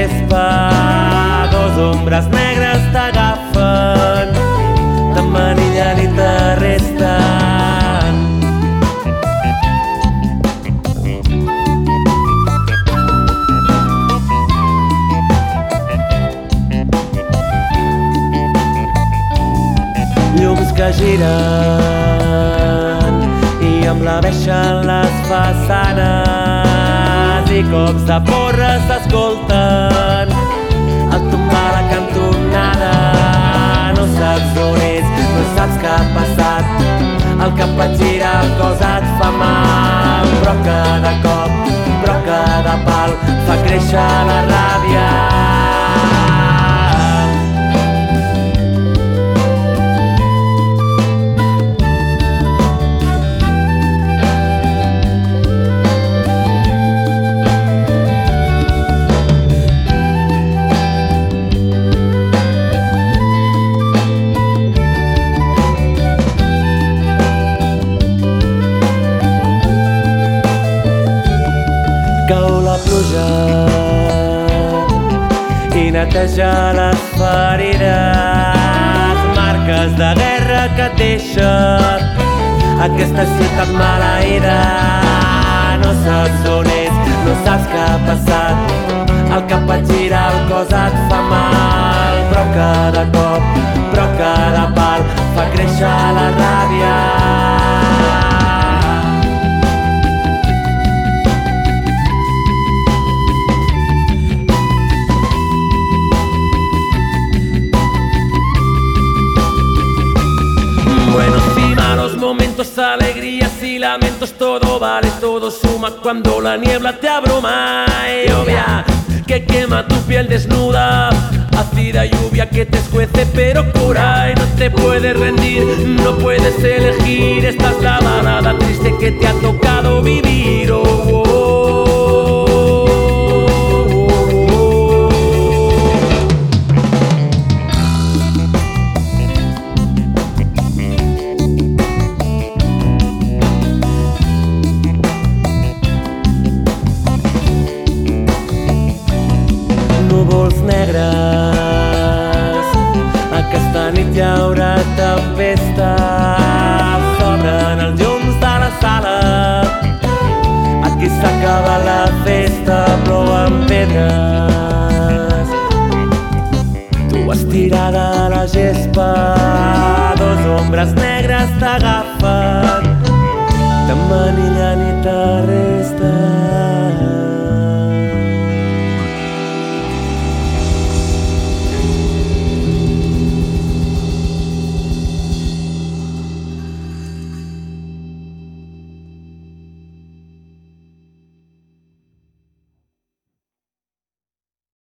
gespa dos ombres negres t'agafen t'emmanillen i t'arresten llums que giren i amb la en les façanes i cops de porra s'escolten al tombar la cantonada no saps on és, no saps què ha passat. El cap et gira, el cos et fa mal. Però cada cop, però cada pal fa créixer la ràbia cau la pluja i neteja les ferides, marques de guerra que et deixa aquesta ciutat maleïda. No saps on és, no saps què ha passat, el cap et gira, el cos et fa mal, però cada cop, alegrías y lamentos, todo vale, todo suma cuando la niebla te abruma. Lluvia que quema tu piel desnuda, ácida lluvia que te escuece pero cura y no te puedes rendir, no puedes elegir. Esta es la triste que te ha tocado vivir. Oh, oh, núvols negres. Aquesta nit hi haurà tempesta. S'obren els llums de la sala. Aquí s'acaba la festa, plouen pedres. Tu estirada a la gespa, dos ombres negres t'agafen, t'emmanillen i t'arriben.